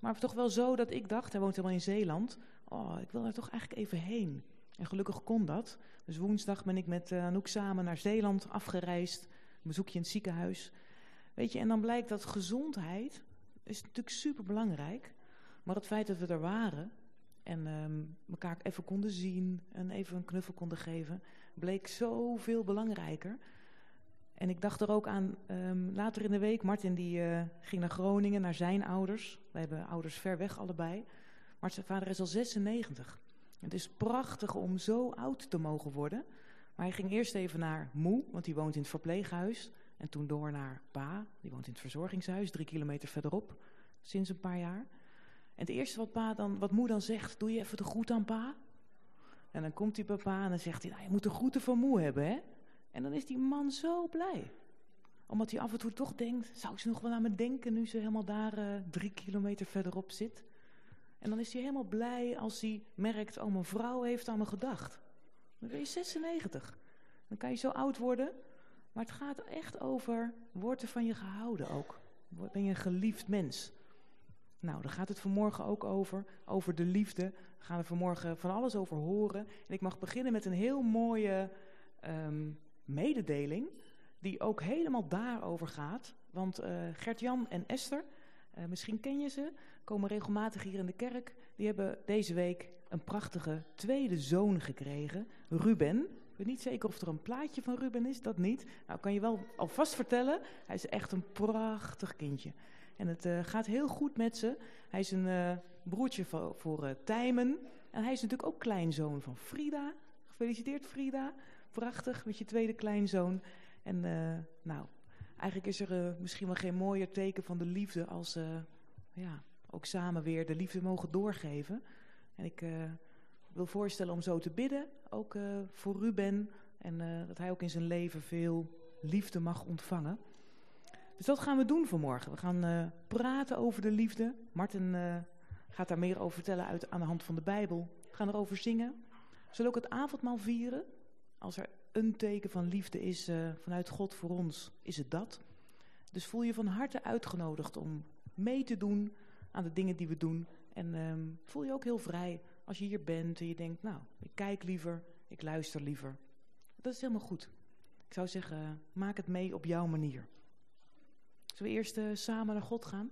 Maar toch wel zo dat ik dacht, hij woont helemaal in Zeeland. Oh, ik wil daar toch eigenlijk even heen. En gelukkig kon dat. Dus woensdag ben ik met uh, Anouk samen naar Zeeland afgereisd. Een bezoekje in het ziekenhuis. Weet je, en dan blijkt dat gezondheid is natuurlijk super belangrijk. Maar het feit dat we er waren en um, elkaar even konden zien en even een knuffel konden geven, bleek zoveel belangrijker. En ik dacht er ook aan um, later in de week. Martin die uh, ging naar Groningen, naar zijn ouders. Wij hebben ouders ver weg allebei. Maar zijn vader is al 96. Het is prachtig om zo oud te mogen worden. Maar hij ging eerst even naar Moe, want die woont in het verpleeghuis. En toen door naar Pa, die woont in het verzorgingshuis, drie kilometer verderop, sinds een paar jaar. En het eerste wat, pa dan, wat Moe dan zegt, doe je even de groet aan Pa? En dan komt hij bij Pa en dan zegt hij, nou, je moet de groeten van Moe hebben, hè? En dan is die man zo blij. Omdat hij af en toe toch denkt, zou ze nog wel aan me denken nu ze helemaal daar uh, drie kilometer verderop zit? En dan is hij helemaal blij als hij merkt, oh mijn vrouw heeft aan me gedacht. Dan ben je 96. Dan kan je zo oud worden. Maar het gaat echt over, wordt er van je gehouden ook? Ben je een geliefd mens? Nou, daar gaat het vanmorgen ook over, over de liefde. We gaan er vanmorgen van alles over horen. En ik mag beginnen met een heel mooie um, mededeling, die ook helemaal daarover gaat. Want uh, Gert-Jan en Esther, uh, misschien ken je ze, komen regelmatig hier in de kerk. Die hebben deze week een prachtige tweede zoon gekregen, Ruben. Ik weet niet zeker of er een plaatje van Ruben is, dat niet. Nou, kan je wel alvast vertellen, hij is echt een prachtig kindje. En het uh, gaat heel goed met ze. Hij is een broertje voor, voor Tijmen. En hij is natuurlijk ook kleinzoon van Frida. Gefeliciteerd Frida. Prachtig met je tweede kleinzoon. En nou, eigenlijk is er misschien wel geen mooier teken van de liefde als ja, ook samen weer de liefde mogen doorgeven. En ik wil voorstellen om zo te bidden, ook voor Ruben. En dat hij ook in zijn leven veel liefde mag ontvangen. Dus dat gaan we doen vanmorgen. We gaan uh, praten over de liefde. Martin uh, gaat daar meer over vertellen uit, aan de hand van de Bijbel. We gaan erover zingen. We zullen ook het avondmaal vieren. Als er een teken van liefde is uh, vanuit God voor ons, is het dat. Dus voel je van harte uitgenodigd om mee te doen aan de dingen die we doen. En um, voel je ook heel vrij als je hier bent en je denkt, nou, ik kijk liever, ik luister liever. Dat is helemaal goed. Ik zou zeggen, maak het mee op jouw manier. Zullen we eerst uh, samen naar God gaan?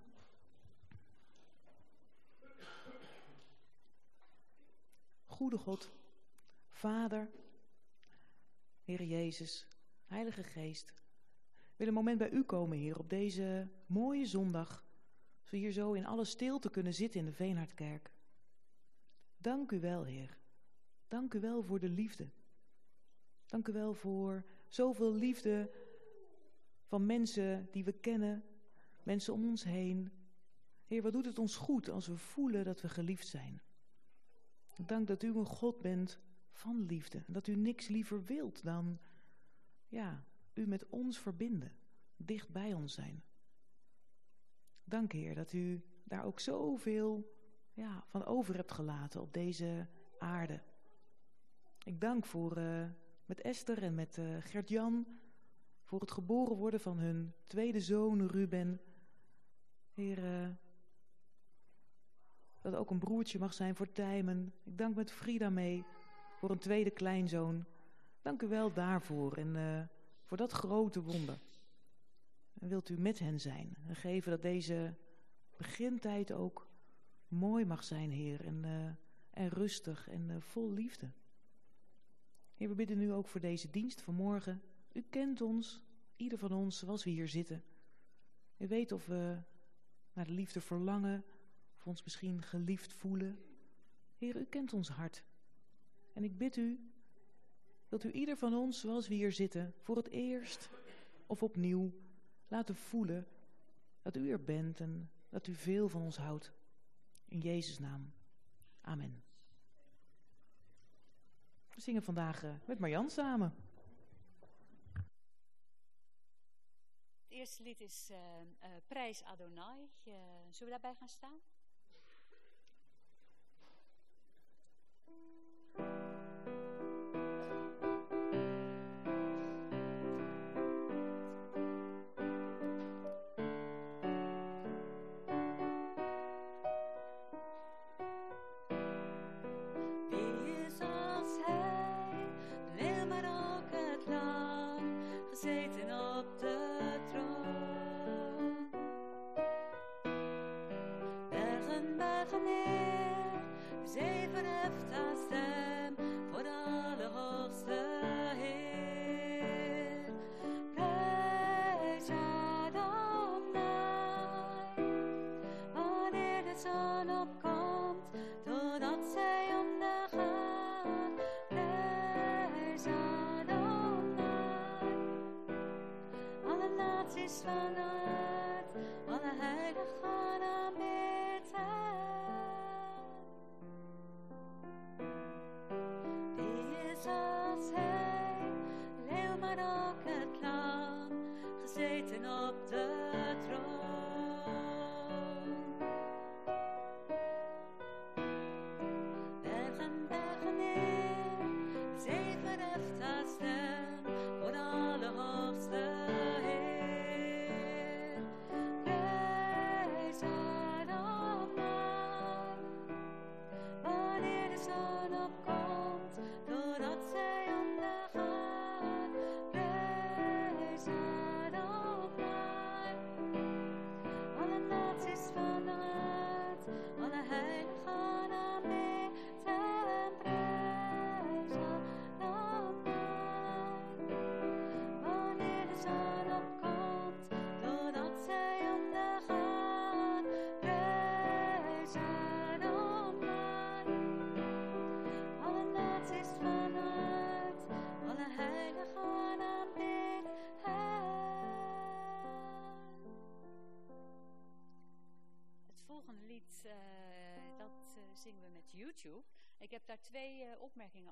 Goede God, Vader, Heer Jezus, Heilige Geest. Willen een moment bij u komen, Heer, op deze mooie zondag. We hier zo in alle stilte kunnen zitten in de Veenhardkerk. Dank u wel, Heer. Dank u wel voor de liefde. Dank u wel voor zoveel liefde van mensen die we kennen, mensen om ons heen. Heer, wat doet het ons goed als we voelen dat we geliefd zijn. Dank dat u een God bent van liefde. Dat u niks liever wilt dan, ja, u met ons verbinden. Dicht bij ons zijn. Dank Heer dat u daar ook zoveel ja, van over hebt gelaten op deze aarde. Ik dank voor uh, met Esther en met uh, Gert-Jan voor het geboren worden van hun tweede zoon Ruben. Heer, uh, dat ook een broertje mag zijn voor Tijmen. Ik dank met Frida mee voor een tweede kleinzoon. Dank u wel daarvoor en uh, voor dat grote wonder. En wilt u met hen zijn en geven dat deze begintijd ook mooi mag zijn, Heer, en, uh, en rustig en uh, vol liefde. Heer, we bidden nu ook voor deze dienst van morgen. U kent ons, ieder van ons, zoals we hier zitten. U weet of we naar de liefde verlangen, of ons misschien geliefd voelen. Heer, u kent ons hart. En ik bid u dat u ieder van ons, zoals we hier zitten, voor het eerst of opnieuw laten voelen dat u er bent en dat u veel van ons houdt. In Jezus' naam. Amen. We zingen vandaag uh, met Marjan samen. Het eerste lied is uh, Prijs Adonai. Zullen we daarbij gaan staan? sana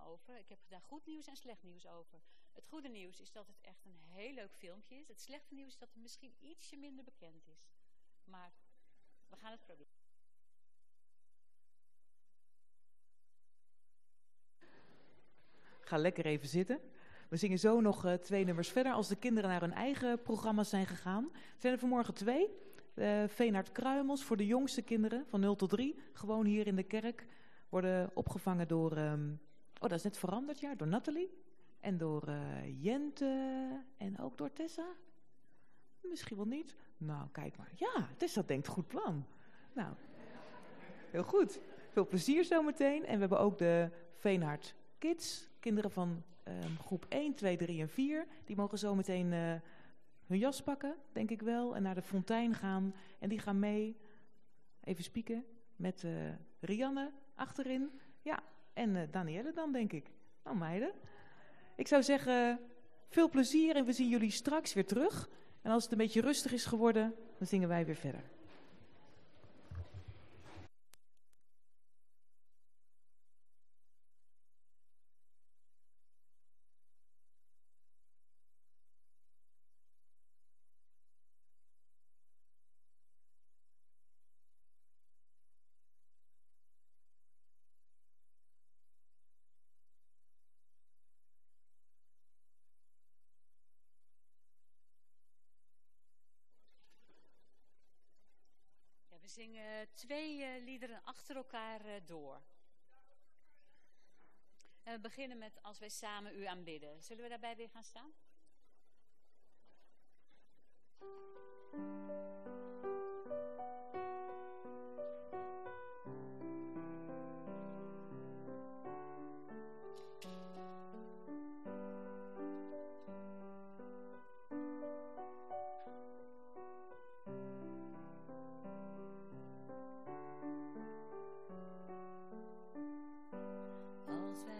over. Ik heb daar goed nieuws en slecht nieuws over. Het goede nieuws is dat het echt een heel leuk filmpje is. Het slechte nieuws is dat het misschien ietsje minder bekend is. Maar we gaan het proberen. Ga lekker even zitten. We zingen zo nog eh, twee nummers verder. Als de kinderen naar hun eigen programma's zijn gegaan. Zijn er vanmorgen twee. Uh, Veenhard Kruimels voor de jongste kinderen van 0 tot 3. Gewoon hier in de kerk. Worden opgevangen door... ehm, oh, dat is net veranderd, ja. Door Nathalie. En door eh, Jente. En ook door Tessa. Misschien wel niet. Nou, kijk maar. Ja, Tessa denkt goed plan. Nou, heel goed. Veel plezier zometeen. En we hebben ook de Veenhard Kids. Kinderen van ehm, groep 1, 2, 3 en 4. Die mogen zometeen eh, hun jas pakken, denk ik wel. En naar de fontein gaan. En die gaan mee, even spieken, met eh, Rianne achterin. Ja, en eh, Danielle dan, denk ik. Nou, meiden. Ik zou zeggen, veel plezier en we zien jullie straks weer terug. En als het een beetje rustig is geworden, dan zingen wij weer verder. Zingen twee eh, liederen achter elkaar eh, door. En we beginnen met Als wij samen u aanbidden. Zullen we daarbij weer gaan staan?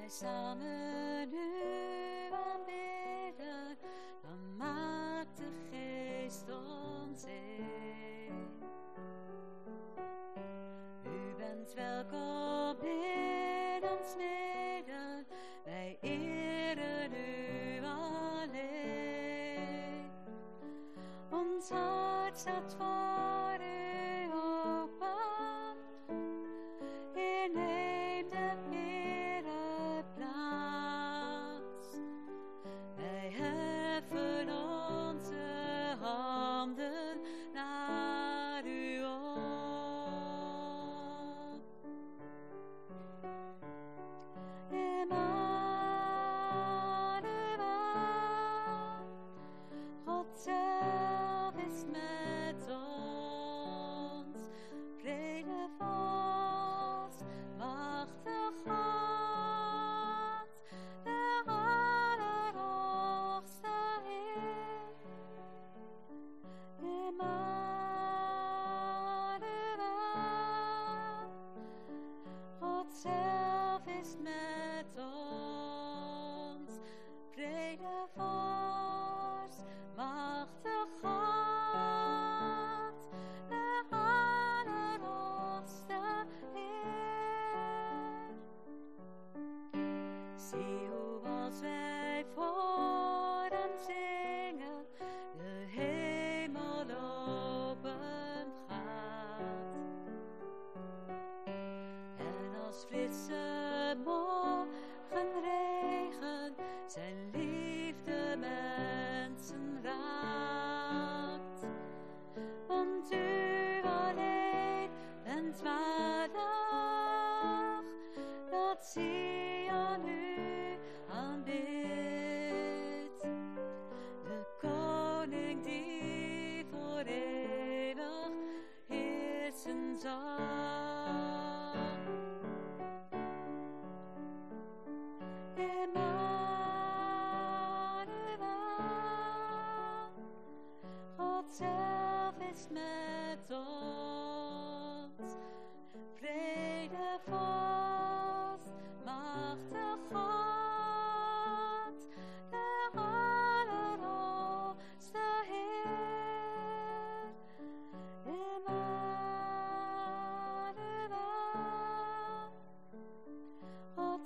Wij samen u aanbidden, dan maakt de geest ons één. U bent welkom in ons midden, wij eren u alleen. Ons hart staat voor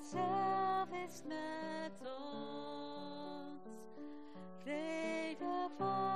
Zelf is met ons. Vrede vast,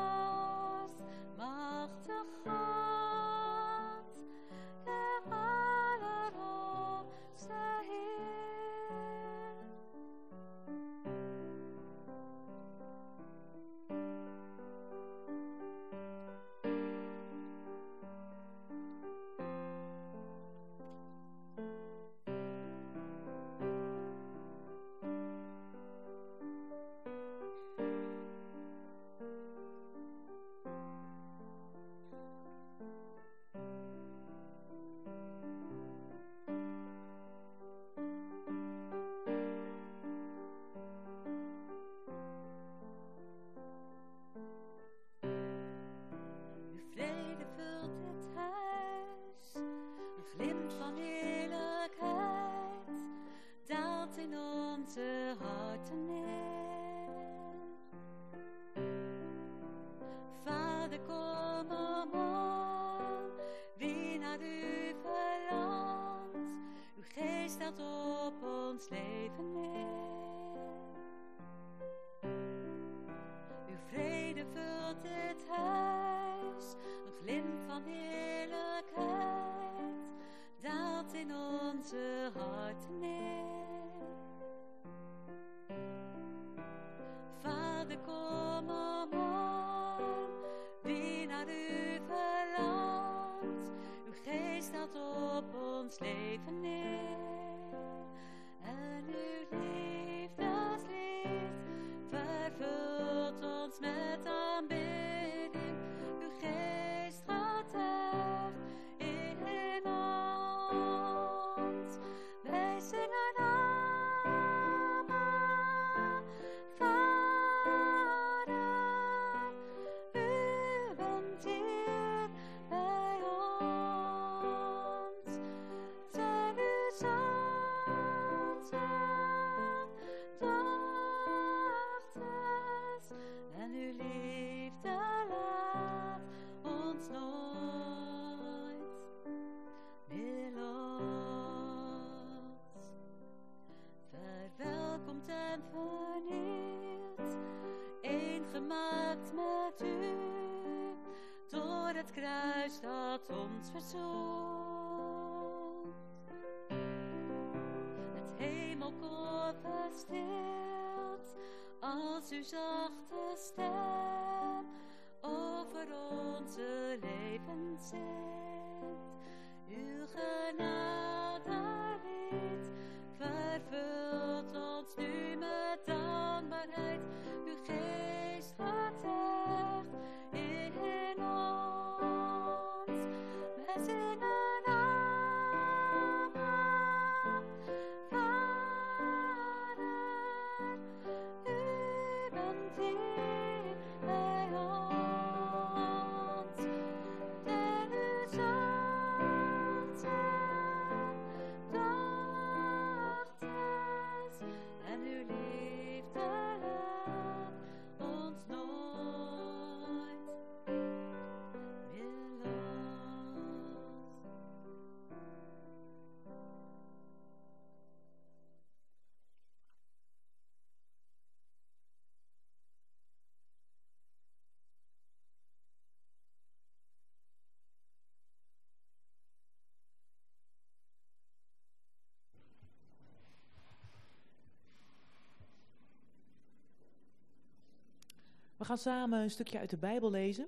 We gaan samen een stukje uit de Bijbel lezen.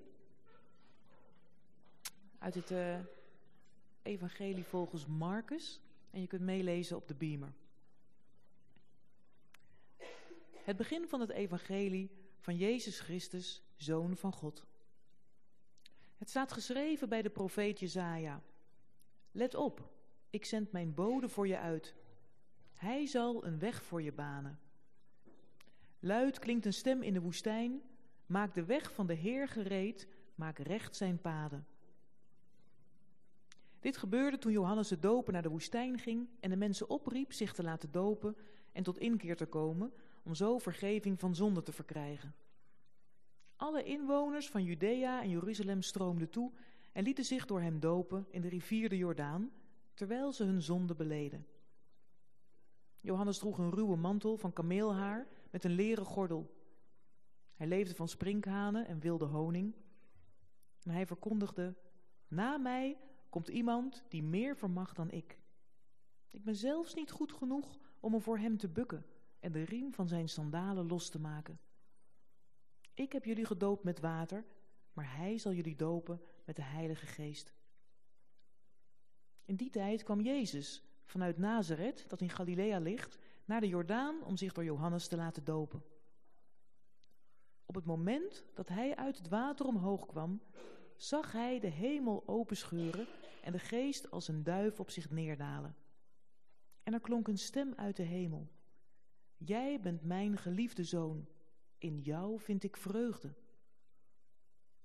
Uit het uh, Evangelie volgens Marcus. En je kunt meelezen op de beamer. Het begin van het Evangelie van Jezus Christus, Zoon van God. Het staat geschreven bij de profeet Jezaja. Let op, ik zend mijn bode voor je uit. Hij zal een weg voor je banen. Luid klinkt een stem in de woestijn. Maak de weg van de Heer gereed, maak recht zijn paden. Dit gebeurde toen Johannes de doper naar de woestijn ging en de mensen opriep zich te laten dopen en tot inkeer te komen, om zo vergeving van zonde te verkrijgen. Alle inwoners van Judea en Jeruzalem stroomden toe en lieten zich door hem dopen in de rivier de Jordaan, terwijl ze hun zonde beleden. Johannes droeg een ruwe mantel van kameelhaar met een leren gordel. Hij leefde van sprinkhanen en wilde honing. En hij verkondigde, na mij komt iemand die meer vermag dan ik. Ik ben zelfs niet goed genoeg om me voor hem te bukken en de riem van zijn sandalen los te maken. Ik heb jullie gedoopt met water, maar hij zal jullie dopen met de Heilige Geest. In die tijd kwam Jezus vanuit Nazareth, dat in Galilea ligt, naar de Jordaan om zich door Johannes te laten dopen. Op het moment dat hij uit het water omhoog kwam, zag hij de hemel openscheuren en de geest als een duif op zich neerdalen. En er klonk een stem uit de hemel. Jij bent mijn geliefde zoon, in jou vind ik vreugde.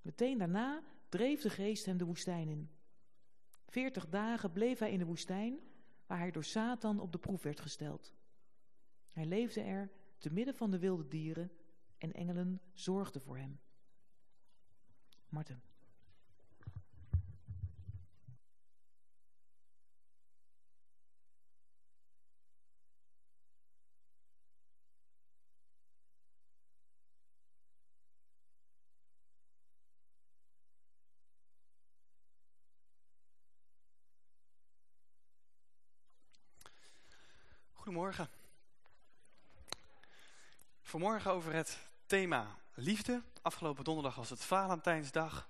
Meteen daarna dreef de geest hem de woestijn in. Veertig dagen bleef hij in de woestijn, waar hij door Satan op de proef werd gesteld. Hij leefde er te midden van de wilde dieren en engelen zorgden voor hem. Marten. Goedemorgen. Vanmorgen over het thema liefde. Afgelopen donderdag was het Valentijnsdag.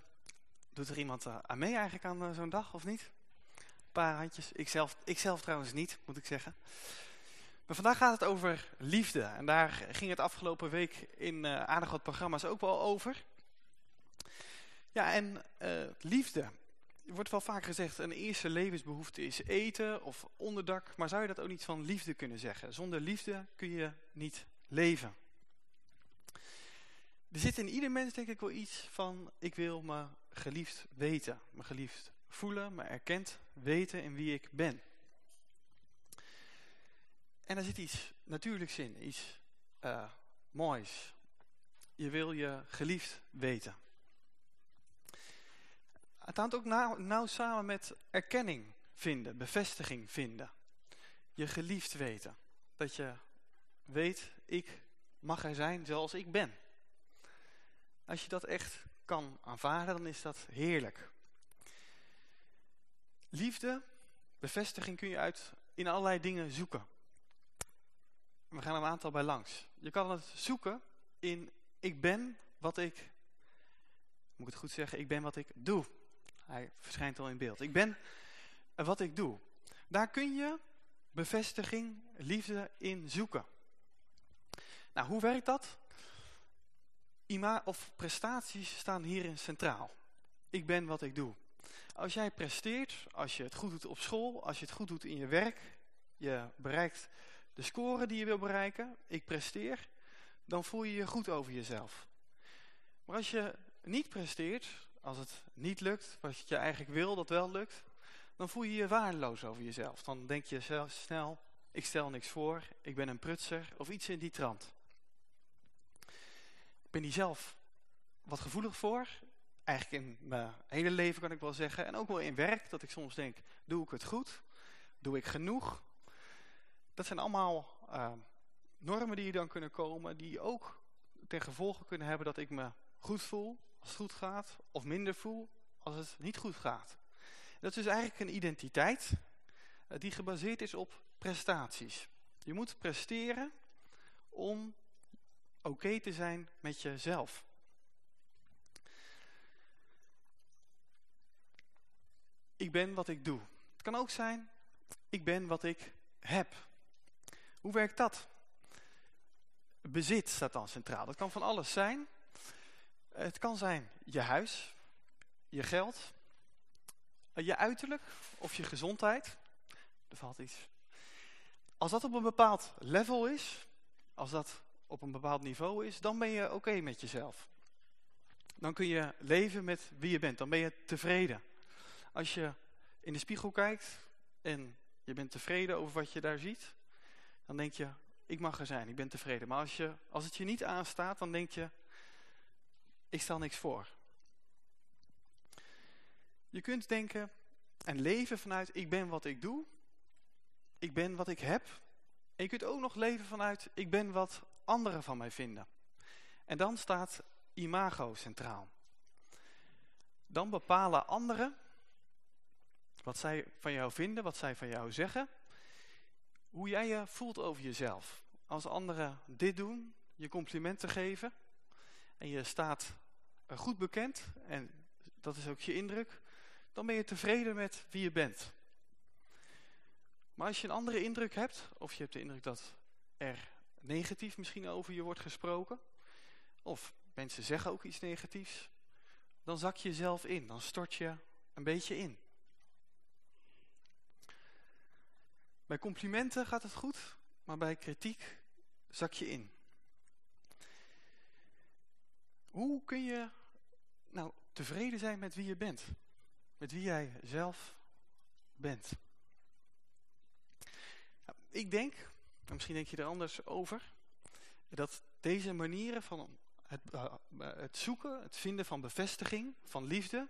Doet er iemand eh, aan mee eigenlijk aan eh, zo'n dag of niet? Een paar handjes. Ikzelf, ikzelf trouwens niet, moet ik zeggen. Maar vandaag gaat het over liefde. En daar ging het afgelopen week in uh, aardig wat programma's ook wel over. Ja, en liefde. Er wordt wel vaak gezegd, een eerste levensbehoefte is eten of onderdak. Maar zou je dat ook niet van liefde kunnen zeggen? Zonder liefde kun je niet leven. Er zit in ieder mens denk ik wel iets van, ik wil me geliefd weten. Me geliefd voelen, me erkend weten in wie ik ben. En er zit iets natuurlijks in, iets uh, moois. Je wil je geliefd weten. Het hangt ook nauw, nauw samen met erkenning vinden, bevestiging vinden. Je geliefd weten. Dat je weet, ik mag er zijn zoals ik ben. Als je dat echt kan aanvaarden, dan is dat heerlijk. Liefde, bevestiging kun je uit in allerlei dingen zoeken. We gaan een aantal bij langs. Je kan het zoeken in ik ben wat ik, moet ik het goed zeggen, ik ben wat ik doe. Hij verschijnt al in beeld. Ik ben wat ik doe. Daar kun je bevestiging, liefde in zoeken. Nou, hoe werkt dat? Ima of prestaties staan hierin centraal. Ik ben wat ik doe. Als jij presteert, als je het goed doet op school, als je het goed doet in je werk, je bereikt de score die je wil bereiken, ik presteer, dan voel je je goed over jezelf. Maar als je niet presteert, als het niet lukt, wat je eigenlijk wil dat wel lukt, dan voel je je waardeloos over jezelf. Dan denk je snel, ik stel niks voor, ik ben een prutser of iets in die trant. Ben hier zelf wat gevoelig voor. Eigenlijk in mijn hele leven kan ik wel zeggen. En ook wel in werk, dat ik soms denk, doe ik het goed? Doe ik genoeg? Dat zijn allemaal uh, normen die dan kunnen komen, die ook ten gevolge kunnen hebben dat ik me goed voel als het goed gaat, of minder voel als het niet goed gaat. Dat is dus eigenlijk een identiteit uh, die gebaseerd is op prestaties. Je moet presteren om oké te zijn met jezelf. Ik ben wat ik doe. Het kan ook zijn, ik ben wat ik heb. Hoe werkt dat? Bezit staat dan centraal. Dat kan van alles zijn. Het kan zijn je huis, je geld, eh, je uiterlijk of je gezondheid. Er valt iets. Als dat op een bepaald level is, als dat op een bepaald niveau is, dan ben je oké met jezelf. Dan kun je leven met wie je bent. Dan ben je tevreden. Als je in de spiegel kijkt en je bent tevreden over wat je daar ziet, dan denk je, ik mag er zijn, ik ben tevreden. Maar als, je, als het je niet aanstaat, dan denk je, ik stel niks voor. Je kunt denken en leven vanuit, ik ben wat ik doe, ik ben wat ik heb. En je kunt ook nog leven vanuit, ik ben wat anderen van mij vinden. En dan staat imago centraal. Dan bepalen anderen wat zij van jou vinden, wat zij van jou zeggen. Hoe jij je voelt over jezelf. Als anderen dit doen, je complimenten geven. En je staat goed bekend. En dat is ook je indruk. Dan ben je tevreden met wie je bent. Maar als je een andere indruk hebt. Of je hebt de indruk dat er negatief misschien over je wordt gesproken. Of mensen zeggen ook iets negatiefs. Dan zak je zelf in. Dan stort je een beetje in. Bij complimenten gaat het goed, maar bij kritiek zak je in. Hoe kun je nou tevreden zijn met wie je bent? Met wie jij zelf bent? Nou, ik denk, en misschien denk je er anders over, dat deze manieren van het, uh, het zoeken, het vinden van bevestiging, van liefde,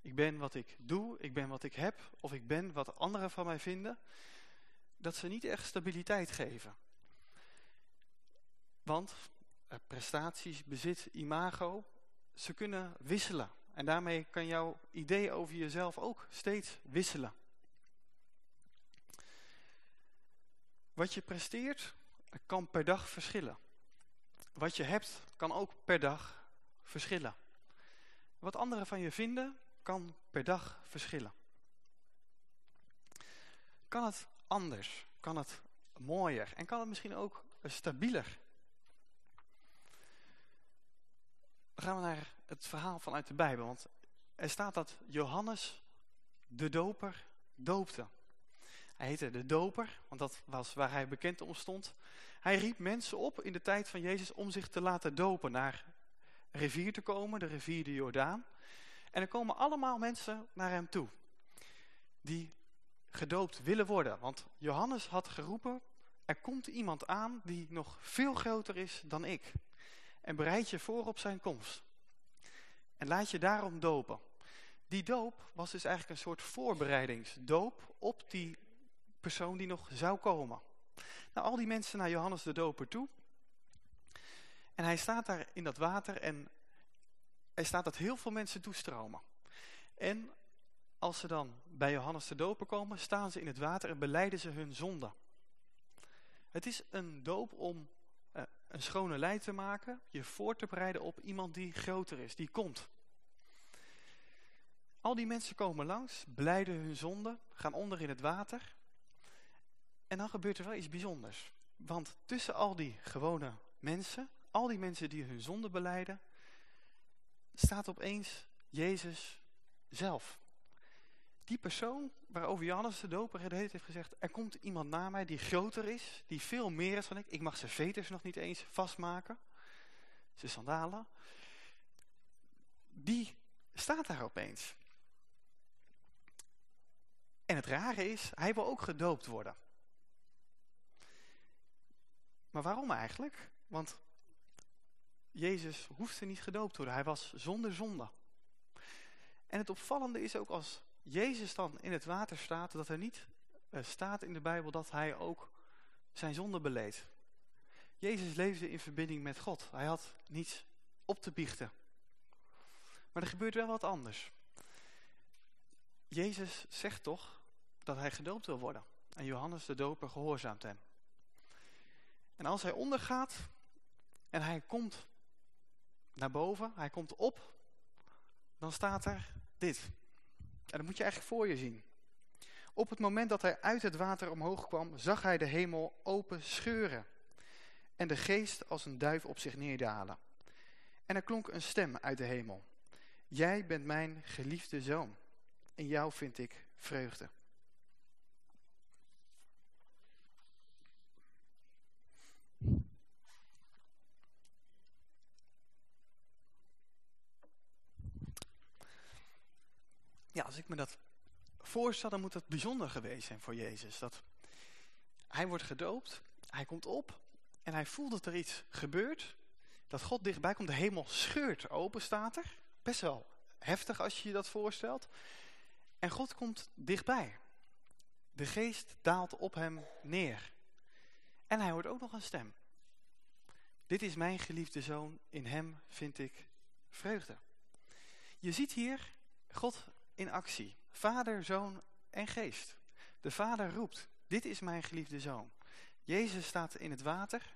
ik ben wat ik doe, ik ben wat ik heb, of ik ben wat anderen van mij vinden, dat ze niet echt stabiliteit geven. Want eh, prestaties, bezit, imago, ze kunnen wisselen. En daarmee kan jouw idee over jezelf ook steeds wisselen. Wat je presteert kan per dag verschillen. Wat je hebt kan ook per dag verschillen. Wat anderen van je vinden kan per dag verschillen. Kan het anders? Kan het mooier? En kan het misschien ook stabieler? Dan gaan we naar het verhaal vanuit de Bijbel. Want er staat dat Johannes de doper doopte. Hij heette de doper, want dat was waar hij bekend om stond. Hij riep mensen op in de tijd van Jezus om zich te laten dopen. Naar rivier te komen, de rivier de Jordaan. En er komen allemaal mensen naar hem toe. Die gedoopt willen worden. Want Johannes had geroepen, er komt iemand aan die nog veel groter is dan ik. En bereid je voor op zijn komst. En laat je daarom dopen. Die doop was dus eigenlijk een soort voorbereidingsdoop op die persoon die nog zou komen. Nou, al die mensen naar Johannes de doper toe. En hij staat daar in dat water en er staat dat heel veel mensen toestromen. En als ze dan bij Johannes de doper komen, staan ze in het water en beleiden ze hun zonde. Het is een doop om uh, een schone lei te maken, je voor te bereiden op iemand die groter is, die komt. Al die mensen komen langs, beleiden hun zonde, gaan onder in het water. En dan gebeurt er wel iets bijzonders. Want tussen al die gewone mensen, al die mensen die hun zonde beleiden, staat opeens Jezus zelf. Die persoon waarover Johannes de doper het heeft gezegd, er komt iemand na mij die groter is, die veel meer is dan ik. Ik mag zijn veters nog niet eens vastmaken, zijn sandalen. Die staat daar opeens. En het rare is, hij wil ook gedoopt worden. Maar waarom eigenlijk? Want Jezus hoefde niet gedoopt te worden. Hij was zonder zonde. En het opvallende is ook als Jezus dan in het water staat, dat er niet uh, staat in de Bijbel dat hij ook zijn zonde beleed. Jezus leefde in verbinding met God. Hij had niets op te biechten. Maar er gebeurt wel wat anders. Jezus zegt toch dat hij gedoopt wil worden. En Johannes de doper gehoorzaamt hem. En als hij ondergaat en hij komt naar boven, hij komt op, dan staat er dit. En dat moet je eigenlijk voor je zien. Op het moment dat hij uit het water omhoog kwam, zag hij de hemel open scheuren. En de geest als een duif op zich neerdalen. En er klonk een stem uit de hemel. Jij bent mijn geliefde zoon. In jou vind ik vreugde. Ja, als ik me dat voorstel, dan moet dat bijzonder geweest zijn voor Jezus. Dat hij wordt gedoopt, hij komt op en hij voelt dat er iets gebeurt. Dat God dichtbij komt, de hemel scheurt open, staat er. Best wel heftig als je je dat voorstelt. En God komt dichtbij. De geest daalt op hem neer. En hij hoort ook nog een stem. Dit is mijn geliefde zoon, in hem vind ik vreugde. Je ziet hier God in actie. Vader, zoon en geest. De vader roept, dit is mijn geliefde zoon. Jezus staat in het water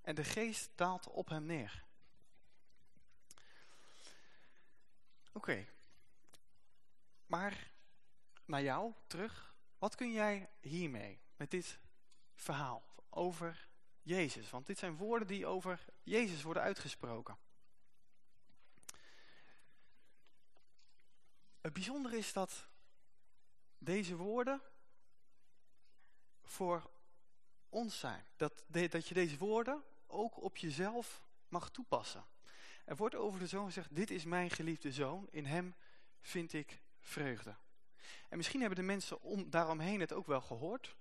en de geest daalt op hem neer. Oké. Maar naar jou terug. Wat kun jij hiermee, met dit verhaal over Jezus? Want dit zijn woorden die over Jezus worden uitgesproken. Het bijzondere is dat deze woorden voor ons zijn. Dat, dat je deze woorden ook op jezelf mag toepassen. Er wordt over de zoon gezegd, dit is mijn geliefde zoon, in hem vind ik vreugde. En misschien hebben de mensen om, daaromheen het ook wel gehoord.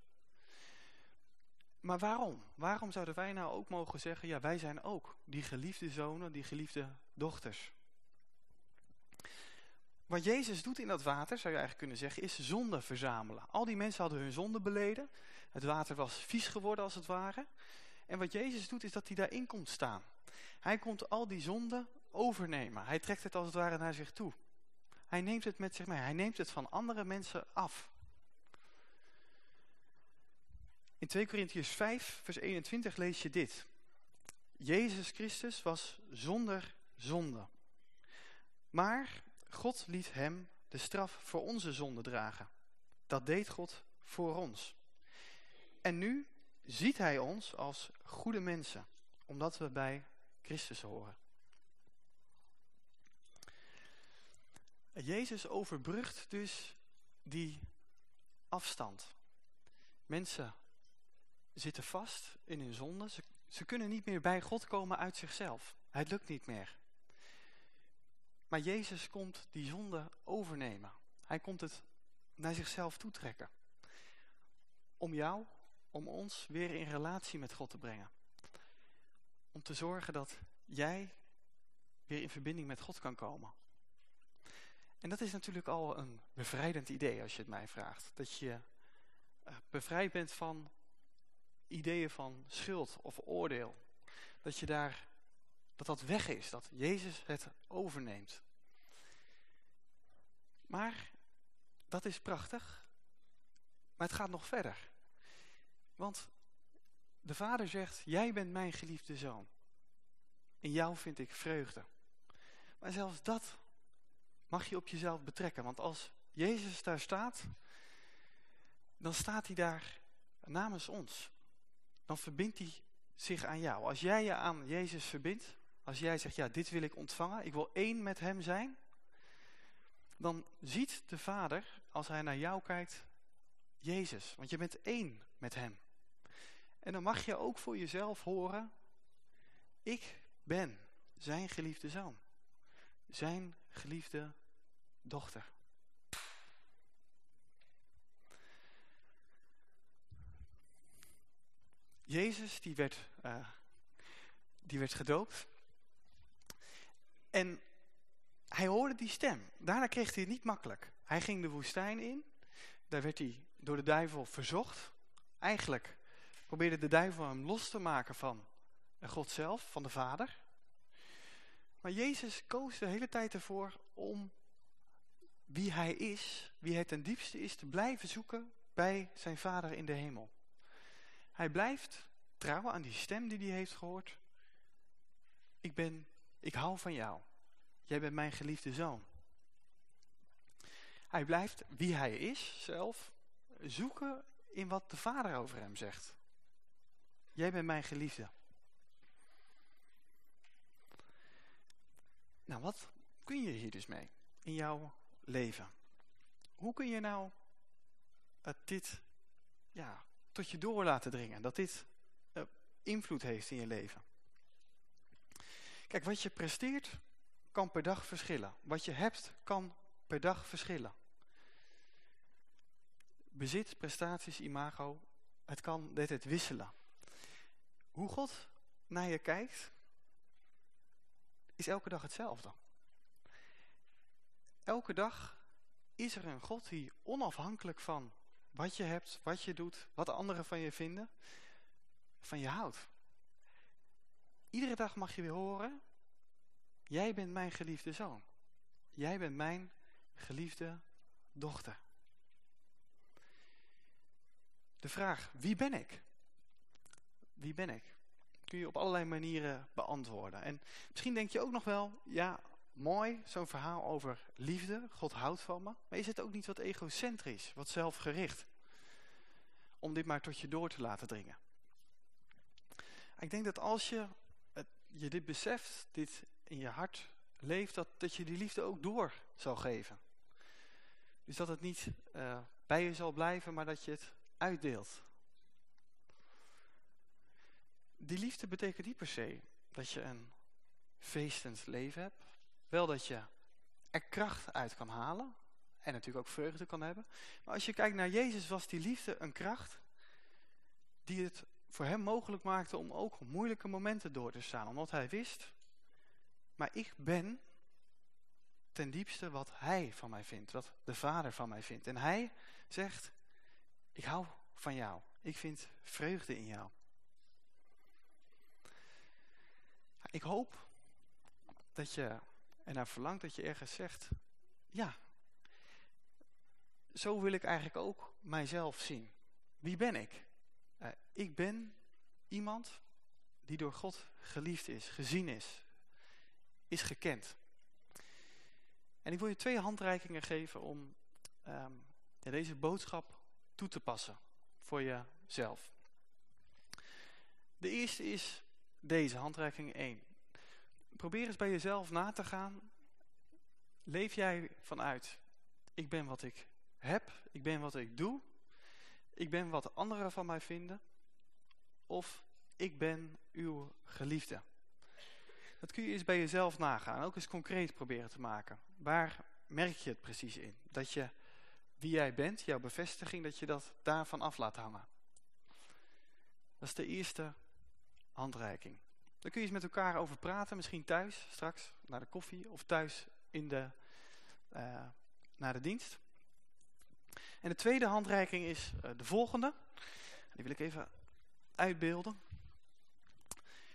Maar waarom? Waarom zouden wij nou ook mogen zeggen, ja wij zijn ook die geliefde zonen, die geliefde dochters. Wat Jezus doet in dat water, zou je eigenlijk kunnen zeggen, is zonde verzamelen. Al die mensen hadden hun zonde beleden. Het water was vies geworden als het ware. En wat Jezus doet, is dat hij daarin komt staan. Hij komt al die zonden overnemen. Hij trekt het als het ware naar zich toe. Hij neemt het met zich mee. Hij neemt het van andere mensen af. In 2 Korintiërs 5, vers 21 lees je dit. Jezus Christus was zonder zonde. Maar God liet hem de straf voor onze zonde dragen. Dat deed God voor ons. En nu ziet hij ons als goede mensen, omdat we bij Christus horen. Jezus overbrugt dus die afstand. Mensen zitten vast in hun zonde. Ze, ze kunnen niet meer bij God komen uit zichzelf. Het lukt niet meer. Maar Jezus komt die zonde overnemen. Hij komt het naar zichzelf toetrekken. Om jou, om ons weer in relatie met God te brengen. Om te zorgen dat jij weer in verbinding met God kan komen. En dat is natuurlijk al een bevrijdend idee als je het mij vraagt. Dat je eh, bevrijd bent van ideeën van schuld of oordeel. Dat je daar dat dat weg is, dat Jezus het overneemt. Maar dat is prachtig, maar het gaat nog verder. Want de vader zegt, jij bent mijn geliefde zoon. In jou vind ik vreugde. Maar zelfs dat mag je op jezelf betrekken. Want als Jezus daar staat, dan staat hij daar namens ons. Dan verbindt hij zich aan jou. Als jij je aan Jezus verbindt, als jij zegt, ja, dit wil ik ontvangen, ik wil één met hem zijn, dan ziet de vader, als hij naar jou kijkt, Jezus. Want je bent één met hem. En dan mag je ook voor jezelf horen, ik ben zijn geliefde zoon. Zijn geliefde dochter. Jezus die werd, uh, die werd gedoopt. En hij hoorde die stem. Daarna kreeg hij het niet makkelijk. Hij ging de woestijn in. Daar werd hij door de duivel verzocht. Eigenlijk probeerde de duivel hem los te maken van God zelf, van de Vader. Maar Jezus koos de hele tijd ervoor om wie hij is, wie hij ten diepste is, te blijven zoeken bij zijn Vader in de hemel. Hij blijft trouwen aan die stem die hij heeft gehoord. Ik ben, ik hou van jou. Jij bent mijn geliefde zoon. Hij blijft wie hij is zelf zoeken in wat de vader over hem zegt. Jij bent mijn geliefde. Nou, wat kun je hier dus mee in jouw leven? Hoe kun je nou dit ja, tot je door laten dringen? Dat dit uh, invloed heeft in je leven? Kijk, wat je presteert kan per dag verschillen. Wat je hebt kan per dag verschillen. Bezit, prestaties, imago, het kan dit het wisselen. Hoe God naar je kijkt, is elke dag hetzelfde. Elke dag is er een God die onafhankelijk van wat je hebt, wat je doet, wat anderen van je vinden, van je houdt. Iedere dag mag je weer horen, jij bent mijn geliefde zoon. Jij bent mijn geliefde dochter. De vraag, wie ben ik? Wie ben ik? Kun je op allerlei manieren beantwoorden. En misschien denk je ook nog wel, ja, mooi, zo'n verhaal over liefde. God houdt van me. Maar is het ook niet wat egocentrisch, wat zelfgericht? Om dit maar tot je door te laten dringen. Ik denk dat als je je dit beseft, dit in je hart leeft, dat, dat je die liefde ook door zal geven. Dus dat het niet uh, bij je zal blijven, maar dat je het uitdeelt. Die liefde betekent niet per se dat je een feestend leven hebt. Wel dat je er kracht uit kan halen. En natuurlijk ook vreugde kan hebben. Maar als je kijkt naar Jezus was die liefde een kracht die het voor hem mogelijk maakte om ook moeilijke momenten door te staan. Omdat hij wist, maar ik ben ten diepste wat hij van mij vindt. Wat de vader van mij vindt. En hij zegt, ik hou van jou. Ik vind vreugde in jou. Ik hoop dat je en naar verlangt dat je ergens zegt, ja, zo wil ik eigenlijk ook mijzelf zien. Wie ben ik? Uh, ik ben iemand die door God geliefd is, gezien is, is gekend. En ik wil je twee handreikingen geven om ja, deze boodschap toe te passen voor jezelf. De eerste is deze, handreiking 1. Probeer eens bij jezelf na te gaan. Leef jij vanuit, ik ben wat ik heb, ik ben wat ik doe, ik ben wat anderen van mij vinden, of ik ben uw geliefde. Dat kun je eens bij jezelf nagaan, ook eens concreet proberen te maken. Waar merk je het precies in? Dat je wie jij bent, jouw bevestiging, dat je dat daarvan af laat hangen. Dat is de eerste handreiking. Daar kun je eens met elkaar over praten, misschien thuis, straks, naar de koffie of thuis in de, uh, naar de dienst. En de tweede handreiking is uh, de volgende. Die wil ik even uitbeelden.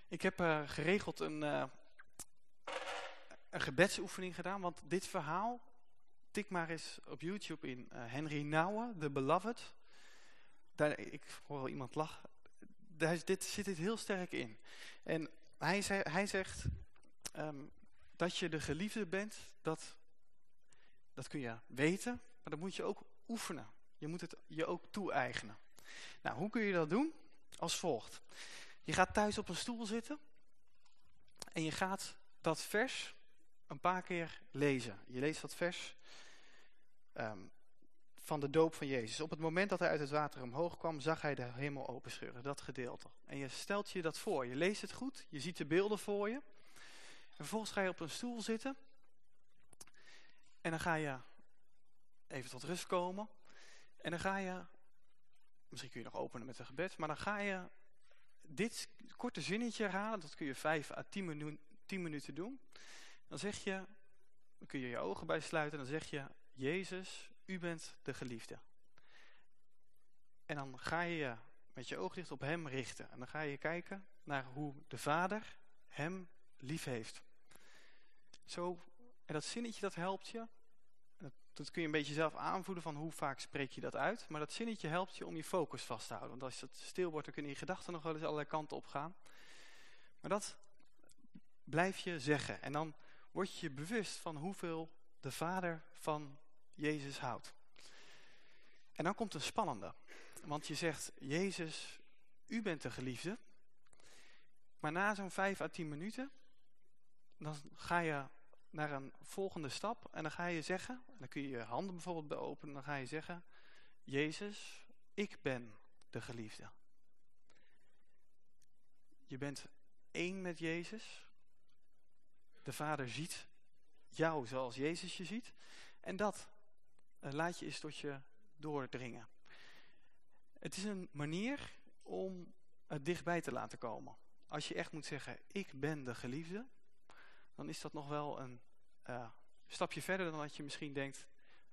Ik heb uh, geregeld een, een gebedsoefening gedaan, want dit verhaal, tik maar eens op YouTube in Henry Nouwen, The Beloved. Daar, ik hoor wel iemand lachen. Daar dit, zit dit heel sterk in. En hij, zei, hij zegt um, dat je de geliefde bent, dat, dat kun je weten, maar dat moet je ook oefenen. Je moet het je ook toe-eigenen. Nou, hoe kun je dat doen? Als volgt. Je gaat thuis op een stoel zitten en je gaat dat vers een paar keer lezen. Je leest dat vers um, van de doop van Jezus. Op het moment dat hij uit het water omhoog kwam, zag hij de hemel openscheuren, dat gedeelte. En je stelt je dat voor, je leest het goed, je ziet de beelden voor je. En vervolgens ga je op een stoel zitten. En dan ga je even tot rust komen. En dan ga je, misschien kun je nog openen met een gebed, maar dan ga je dit korte zinnetje herhalen. Dat kun je vijf à tien, minu tien minuten doen. Dan zeg je, dan kun je je ogen bij sluiten en dan zeg je, Jezus, u bent de geliefde. En dan ga je je met je oog dicht op hem richten. En dan ga je kijken naar hoe de vader hem lief heeft. Zo, en dat zinnetje dat helpt je. Dat, dat, kun je een beetje zelf aanvoelen van hoe vaak spreek je dat uit. Maar dat zinnetje helpt je om je focus vast te houden. Want als het stil wordt, dan kunnen je gedachten nog wel eens allerlei kanten op gaan. Maar dat blijf je zeggen. En dan word je bewust van hoeveel de vader van Jezus houdt. En dan komt een spannende. Want je zegt, Jezus, u bent de geliefde. Maar na zo'n vijf à tien minuten, dan ga je naar een volgende stap. En dan ga je zeggen, dan kun je je handen bijvoorbeeld beopenen. Dan ga je zeggen, Jezus, ik ben de geliefde. Je bent één met Jezus. De Vader ziet jou zoals Jezus je ziet. En dat uh, laat je eens tot je doordringen. Het is een manier om het dichtbij te laten komen. Als je echt moet zeggen, ik ben de geliefde, dan is dat nog wel een uh, stapje verder dan dat je misschien denkt,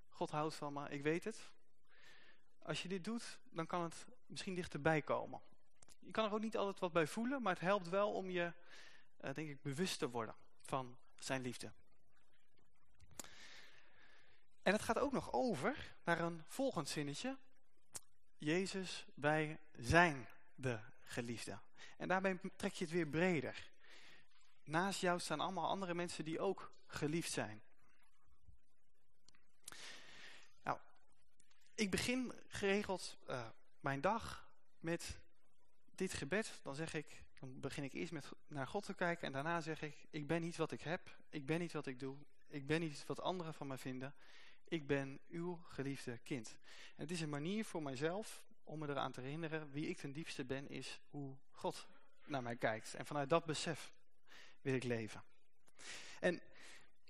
God houdt van me, ik weet het. Als je dit doet, dan kan het misschien dichterbij komen. Je kan er ook niet altijd wat bij voelen, maar het helpt wel om je, uh, denk ik, bewust te worden van zijn liefde. En het gaat ook nog over naar een volgend zinnetje. Jezus, wij zijn de geliefde. En daarbij trek je het weer breder. Naast jou staan allemaal andere mensen die ook geliefd zijn. Nou, ik begin geregeld uh, mijn dag met dit gebed. Dan zeg ik, dan begin ik eerst met naar God te kijken en daarna zeg ik, ik ben niet wat ik heb, ik ben niet wat ik doe, ik ben niet wat anderen van mij vinden. Ik ben uw geliefde kind. Het is een manier voor mijzelf om me eraan te herinneren wie ik ten diepste ben, is hoe God naar mij kijkt. En vanuit dat besef wil ik leven. En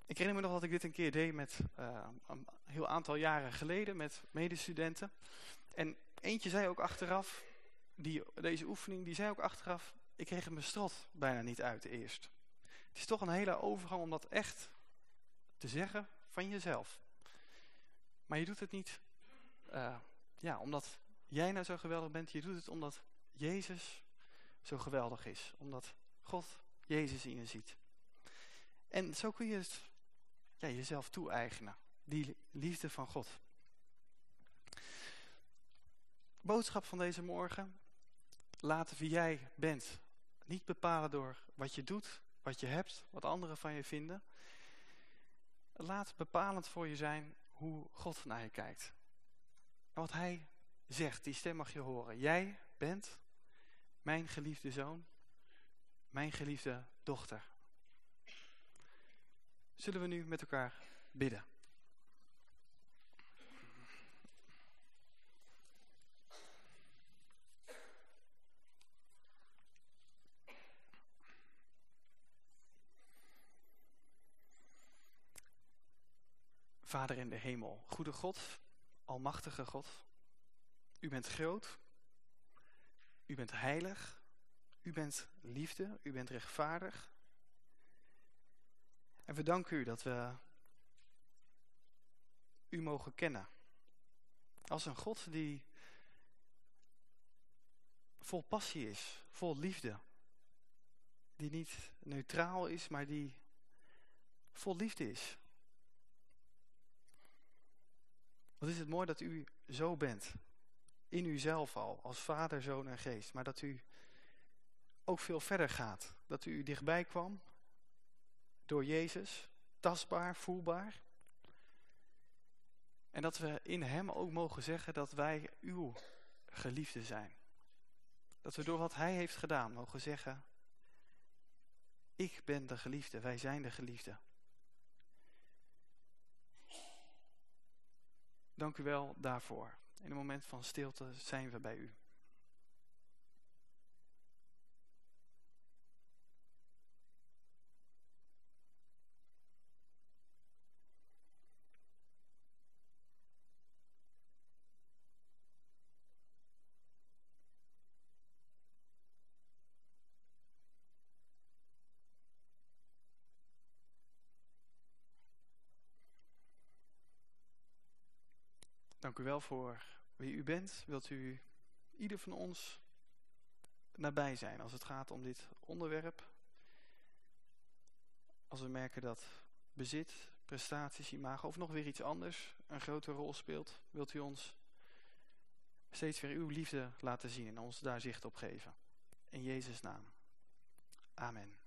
ik herinner me nog dat ik dit een keer deed met uh, een heel aantal jaren geleden met medestudenten. En eentje zei ook achteraf, die, deze oefening, die zei ook achteraf, ik kreeg mijn strot bijna niet uit eerst. Het is toch een hele overgang om dat echt te zeggen van jezelf. Maar je doet het niet uh, ja, omdat jij nou zo geweldig bent. Je doet het omdat Jezus zo geweldig is. Omdat God Jezus in je ziet. En zo kun je het ja, jezelf toe-eigenen. Die liefde van God. Boodschap van deze morgen. Laat wie jij bent niet bepalen door wat je doet, wat je hebt, wat anderen van je vinden. Laat bepalend voor je zijn hoe God naar je kijkt. En wat hij zegt, die stem mag je horen. Jij bent mijn geliefde zoon, mijn geliefde dochter. Zullen we nu met elkaar bidden? Vader in de hemel, goede God, almachtige God. U bent groot, u bent heilig, u bent liefde, u bent rechtvaardig. En we danken u dat we u mogen kennen. Als een God die vol passie is, vol liefde. Die niet neutraal is, maar die vol liefde is. Wat is het mooi dat u zo bent. In uzelf al, als vader, zoon en geest. Maar dat u ook veel verder gaat. Dat u dichtbij kwam. Door Jezus. Tastbaar, voelbaar. En dat we in hem ook mogen zeggen dat wij uw geliefde zijn. Dat we door wat hij heeft gedaan mogen zeggen. Ik ben de geliefde, wij zijn de geliefde. Dank u wel daarvoor. In een moment van stilte zijn we bij u. Dank u wel voor wie u bent. Wilt u ieder van ons nabij zijn als het gaat om dit onderwerp. Als we merken dat bezit, prestaties, imago of nog weer iets anders een grote rol speelt. Wilt u ons steeds weer uw liefde laten zien en ons daar zicht op geven. In Jezus' naam. Amen.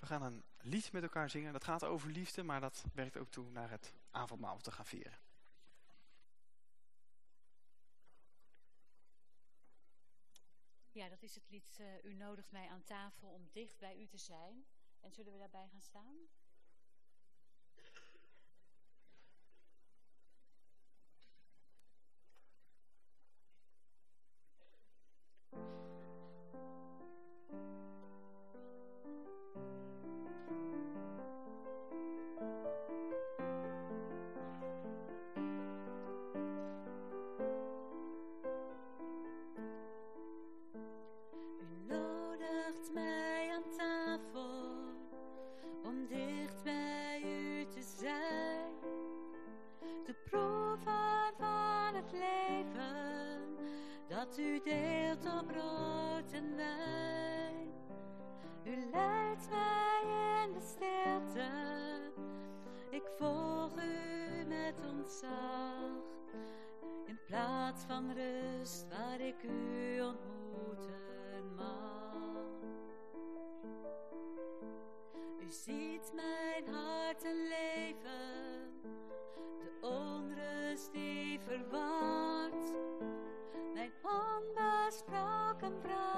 We gaan een lied met elkaar zingen. Dat gaat over liefde, maar dat werkt ook toe naar het avondmaal te gaan vieren. Ja, dat is het lied uh, U nodigt mij aan tafel om dicht bij u te zijn. En zullen we daarbij gaan staan? van rust waar ik u ontmoeten mag. U ziet mijn hart en leven, de onrust die verwaart. Mijn onbesproken vraag.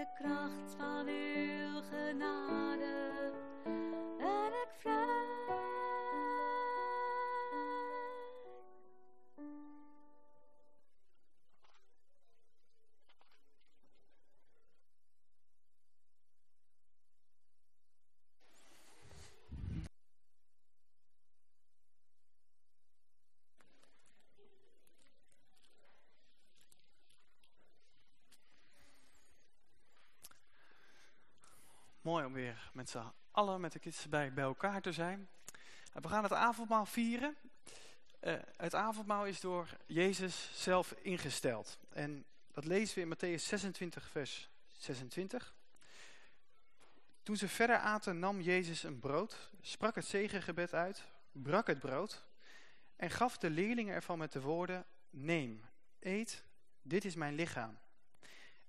de kracht van. Mooi om weer met z'n allen, met de kids bij, bij elkaar te zijn. We gaan het avondmaal vieren. Uh, het avondmaal is door Jezus zelf ingesteld. En dat lezen we in Matthäus 26, vers 26. Toen ze verder aten, nam Jezus een brood, sprak het zegengebed uit, brak het brood en gaf de leerlingen ervan met de woorden, neem, eet, dit is mijn lichaam.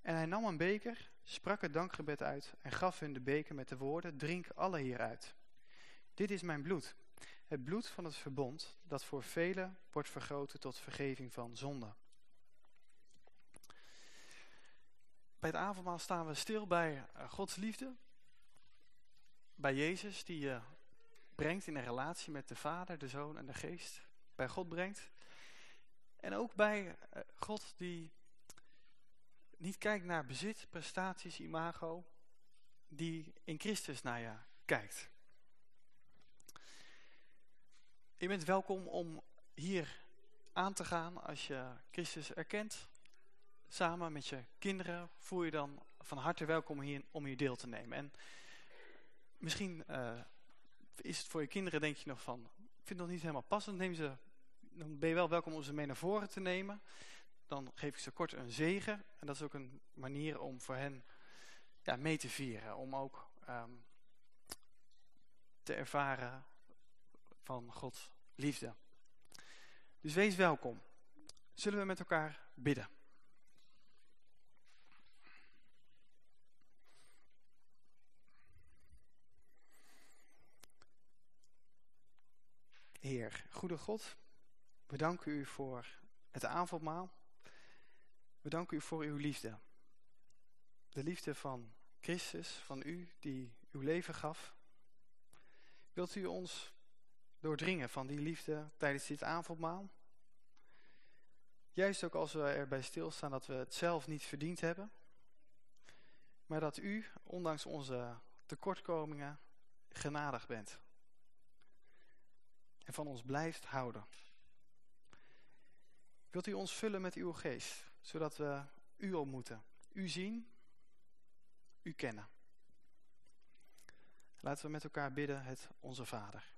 En hij nam een beker, sprak het dankgebed uit en gaf hun de beker met de woorden, drink alle hieruit. Dit is mijn bloed, het bloed van het verbond, dat voor velen wordt vergroten tot vergeving van zonde. Bij het avondmaal staan we stil bij eh, Gods liefde, bij Jezus die je brengt in een relatie met de Vader, de Zoon en de Geest, bij God brengt. En ook bij eh, God die niet kijkt naar bezit, prestaties, imago, die in Christus naar je kijkt. Je bent welkom om hier aan te gaan als je Christus erkent. Samen met je kinderen voel je dan van harte welkom hier, om hier deel te nemen. En misschien uh, is het voor je kinderen, denk je nog van, ik vind het nog niet helemaal passend. Neem ze, dan ben je wel welkom om ze mee naar voren te nemen dan geef ik ze kort een zegen. En dat is ook een manier om voor hen ja, mee te vieren. Om ook ehm, te ervaren van Gods liefde. Dus wees welkom. Zullen we met elkaar bidden? Heer, goede God, we danken u voor het avondmaal. We danken u voor uw liefde. De liefde van Christus, van u, die uw leven gaf. Wilt u ons doordringen van die liefde tijdens dit avondmaal? Juist ook als we erbij stilstaan dat we het zelf niet verdiend hebben. Maar dat u, ondanks onze tekortkomingen, genadig bent. En van ons blijft houden. Wilt u ons vullen met uw geest, zodat we u ontmoeten, u zien, u kennen. Laten we met elkaar bidden het Onze Vader.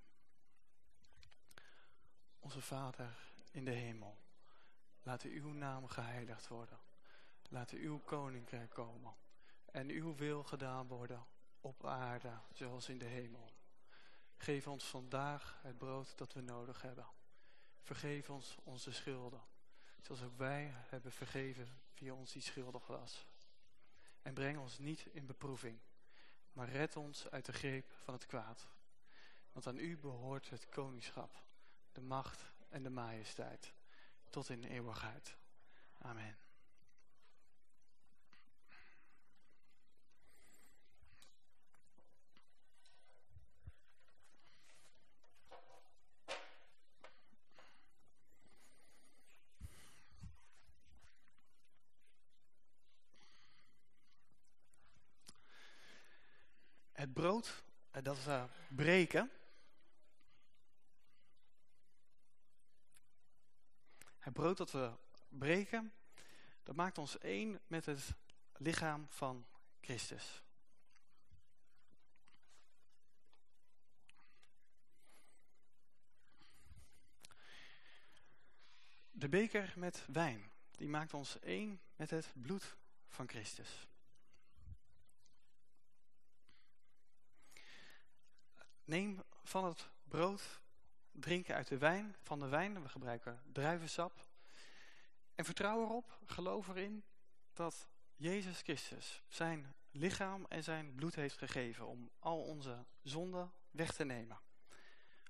Onze Vader in de hemel, laat uw naam geheiligd worden. Laat uw koninkrijk komen en uw wil gedaan worden op aarde zoals in de hemel. Geef ons vandaag het brood dat we nodig hebben. Vergeef ons onze schulden, zoals ook wij hebben vergeven via ons die schuldig was. En breng ons niet in beproeving, maar red ons uit de greep van het kwaad. Want aan u behoort het koningschap, de macht en de majesteit, tot in eeuwigheid. Amen. Het brood, eh, dat is uh, breken. Het brood dat we breken, dat maakt ons één met het lichaam van Christus. De beker met wijn, die maakt ons één met het bloed van Christus. Neem van het brood, drinken uit de wijn, van de wijn. We gebruiken druivensap. En vertrouw erop, geloof erin, dat Jezus Christus zijn lichaam en zijn bloed heeft gegeven om al onze zonden weg te nemen.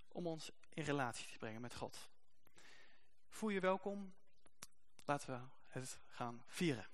Om ons in relatie te brengen met God. Voel je welkom. Laten we het gaan vieren.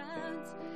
around.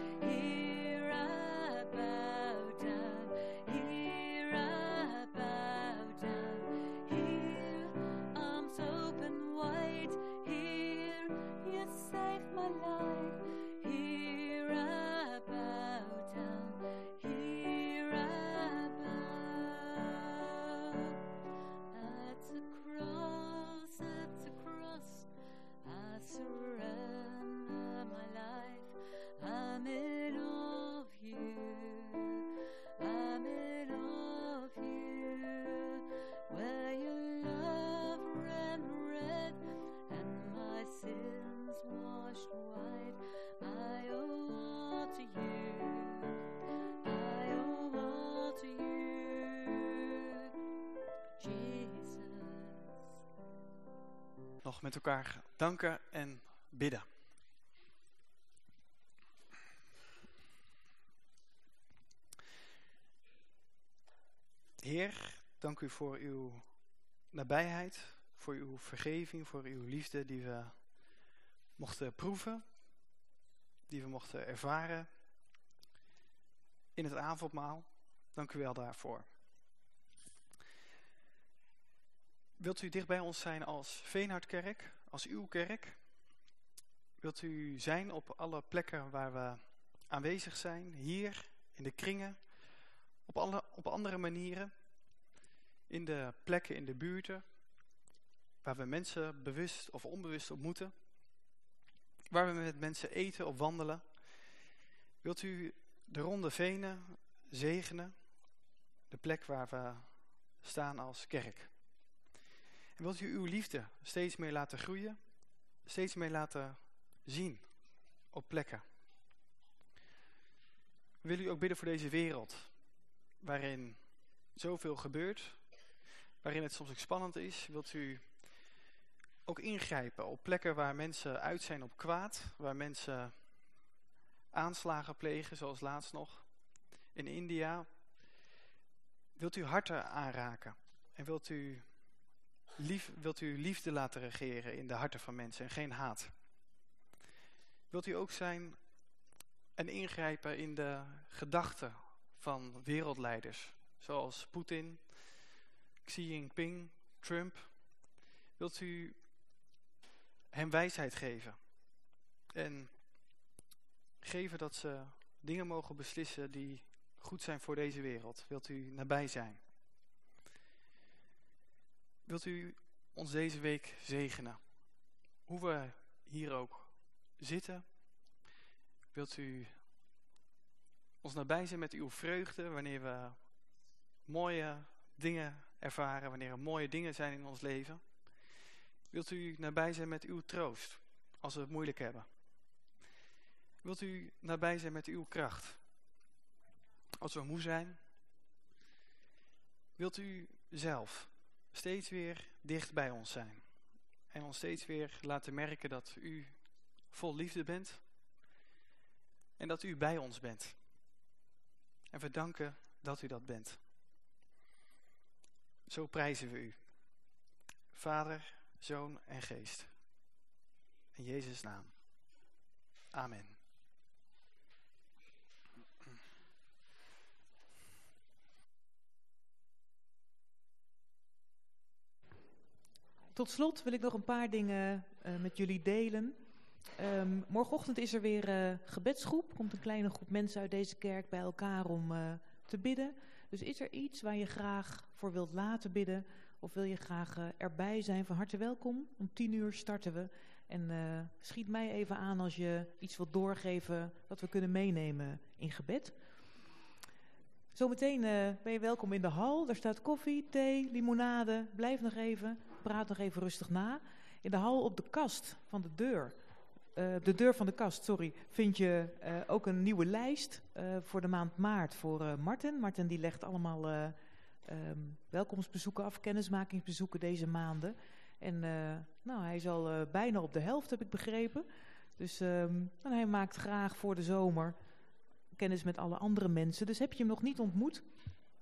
Met elkaar danken en bidden. Heer, dank u voor uw nabijheid, voor uw vergeving, voor uw liefde die we mochten proeven, die we mochten ervaren in het avondmaal. Dank u wel daarvoor. Wilt u dicht bij ons zijn als Veenhardkerk, als uw kerk? Wilt u zijn op alle plekken waar we aanwezig zijn, hier, in de kringen, op, alle, op andere manieren, in de plekken, in de buurten, waar we mensen bewust of onbewust ontmoeten, waar we met mensen eten of wandelen. Wilt u de ronde venen zegenen, de plek waar we staan als kerk? En wilt u uw liefde steeds meer laten groeien, steeds meer laten zien op plekken? Wil u ook bidden voor deze wereld, waarin zoveel gebeurt, waarin het soms ook spannend is? Wilt u ook ingrijpen op plekken waar mensen uit zijn op kwaad, waar mensen aanslagen plegen, zoals laatst nog in India? Wilt u harten aanraken en wilt u Lief, wilt u liefde laten regeren in de harten van mensen en geen haat? Wilt u ook zijn en ingrijpen in de gedachten van wereldleiders, zoals Poetin, Xi Jinping, Trump? Wilt u hem wijsheid geven en geven dat ze dingen mogen beslissen die goed zijn voor deze wereld? Wilt u nabij zijn? Wilt u ons deze week zegenen? Hoe we hier ook zitten. Wilt u ons nabij zijn met uw vreugde wanneer we mooie dingen ervaren, wanneer er mooie dingen zijn in ons leven? Wilt u nabij zijn met uw troost als we het moeilijk hebben? Wilt u nabij zijn met uw kracht als we moe zijn? Wilt u zelf steeds weer dicht bij ons zijn. En ons steeds weer laten merken dat u vol liefde bent. En dat u bij ons bent. En we danken dat u dat bent. Zo prijzen we u. Vader, Zoon en Geest. In Jezus' naam. Amen. Tot slot wil ik nog een paar dingen uh, met jullie delen. Ehm, morgenochtend is er weer uh, gebedsgroep. Komt een kleine groep mensen uit deze kerk bij elkaar om uh, te bidden. Dus is er iets waar je graag voor wilt laten bidden? Of wil je graag erbij zijn? Van harte welkom. Om tien uur starten we. En schiet mij even aan als je iets wilt doorgeven dat we kunnen meenemen in gebed. Zometeen ben je welkom in de hal. Daar staat koffie, thee, limonade. Blijf nog even. Praat nog even rustig na. In de hal op de kast van de deur uh, de deur van de kast, sorry, vind je uh, ook een nieuwe lijst uh, voor de maand maart voor Martin. Martin die legt allemaal um, welkomstbezoeken af, kennismakingsbezoeken deze maanden. En nou, hij is al bijna op de helft, heb ik begrepen. Dus um, en hij maakt graag voor de zomer kennis met alle andere mensen. Dus heb je hem nog niet ontmoet,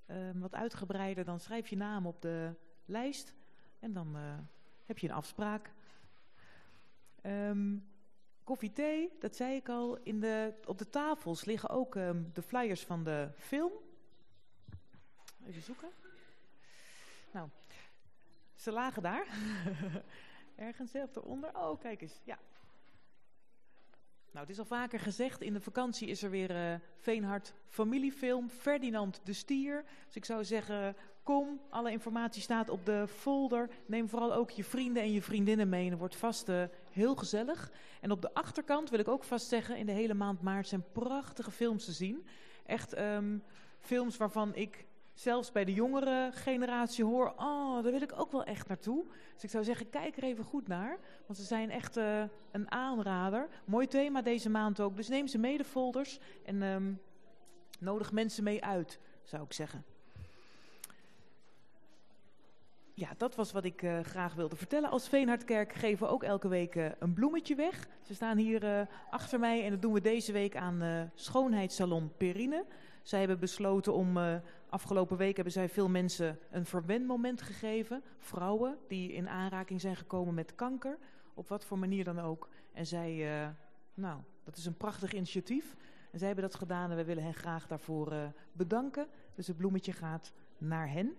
ehm, wat uitgebreider, dan schrijf je naam op de lijst. En dan heb je een afspraak. Um, koffie, thee, dat zei ik al. In de, op de tafels liggen ook um, de flyers van de film. Even zoeken. Nou, ze lagen daar. Ergens hè, eronder. Oh, kijk eens. Ja. Nou, het is al vaker gezegd, in de vakantie is er weer uh, Veenhard familiefilm, Ferdinand de Stier. Dus ik zou zeggen, Kom, alle informatie staat op de folder. Neem vooral ook je vrienden en je vriendinnen mee. En het wordt vast uh, heel gezellig. En op de achterkant wil ik ook vast zeggen, in de hele maand maart zijn prachtige films te zien. Echt um, films waarvan ik zelfs bij de jongere generatie hoor, oh, daar wil ik ook wel echt naartoe. Dus ik zou zeggen, kijk er even goed naar. Want ze zijn echt uh, een aanrader. Mooi thema deze maand ook. Dus neem ze mee, de folders. En um, nodig mensen mee uit, zou ik zeggen ja, dat was wat ik uh, graag wilde vertellen. Als Veenhardkerk geven we ook elke week uh, een bloemetje weg. Ze staan hier uh, achter mij en dat doen we deze week aan schoonheidssalon Perine. Zij hebben besloten om, afgelopen week hebben zij veel mensen een verwendmoment gegeven. Vrouwen die in aanraking zijn gekomen met kanker, op wat voor manier dan ook. En zij, nou, dat is een prachtig initiatief. En zij hebben dat gedaan en we willen hen graag daarvoor bedanken. Dus het bloemetje gaat naar hen.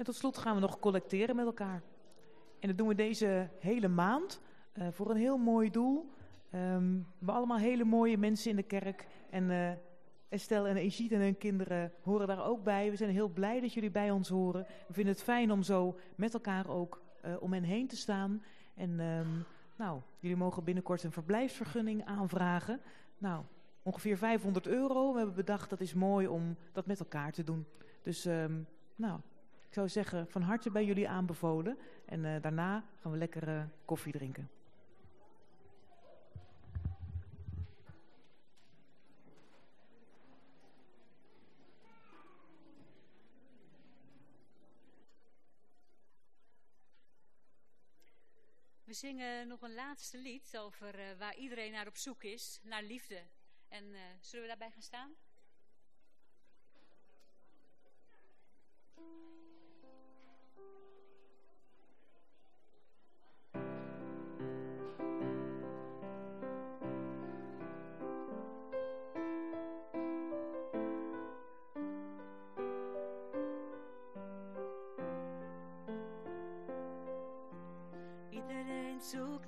En tot slot gaan we nog collecteren met elkaar. En dat doen we deze hele maand uh, voor een heel mooi doel. Um, we allemaal hele mooie mensen in de kerk. En uh, Estelle en Egide en hun kinderen horen daar ook bij. We zijn heel blij dat jullie bij ons horen. We vinden het fijn om zo met elkaar ook uh, om hen heen te staan. En um, nou, jullie mogen binnenkort een verblijfsvergunning aanvragen. Nou, ongeveer 500 euro. We hebben bedacht dat is mooi om dat met elkaar te doen. Dus um, nou, ik zou zeggen, van harte bij jullie aanbevolen. En uh, daarna gaan we lekker uh, koffie drinken. We zingen nog een laatste lied over uh, waar iedereen naar op zoek is, naar liefde. En zullen we daarbij gaan staan?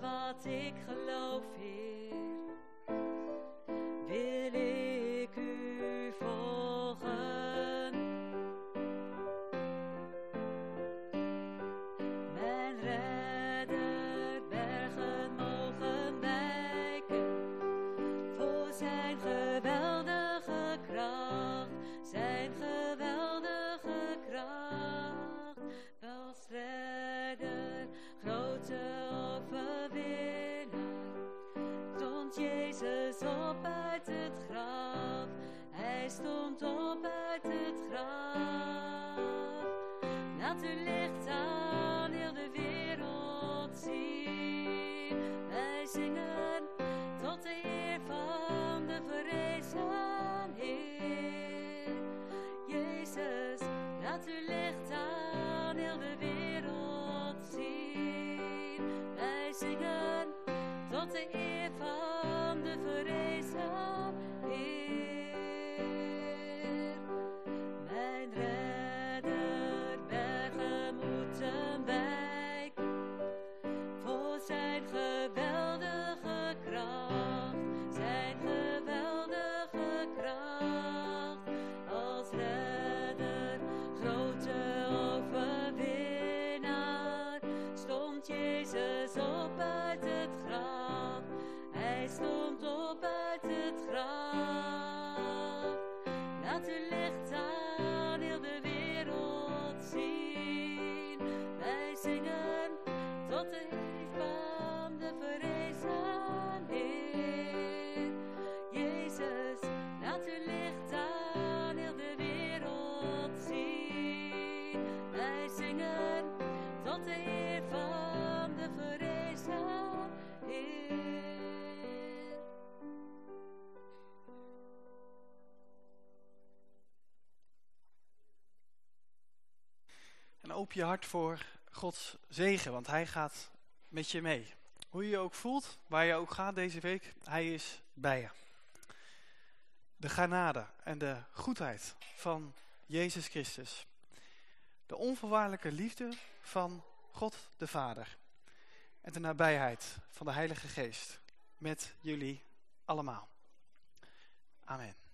wat ik geloof, Laat uw Open je hart voor Gods zegen, want hij gaat met je mee. Hoe je je ook voelt, waar je ook gaat deze week, hij is bij je. De genade en de goedheid van Jezus Christus. De onvoorwaardelijke liefde van God de Vader. En de nabijheid van de Heilige Geest met jullie allemaal. Amen.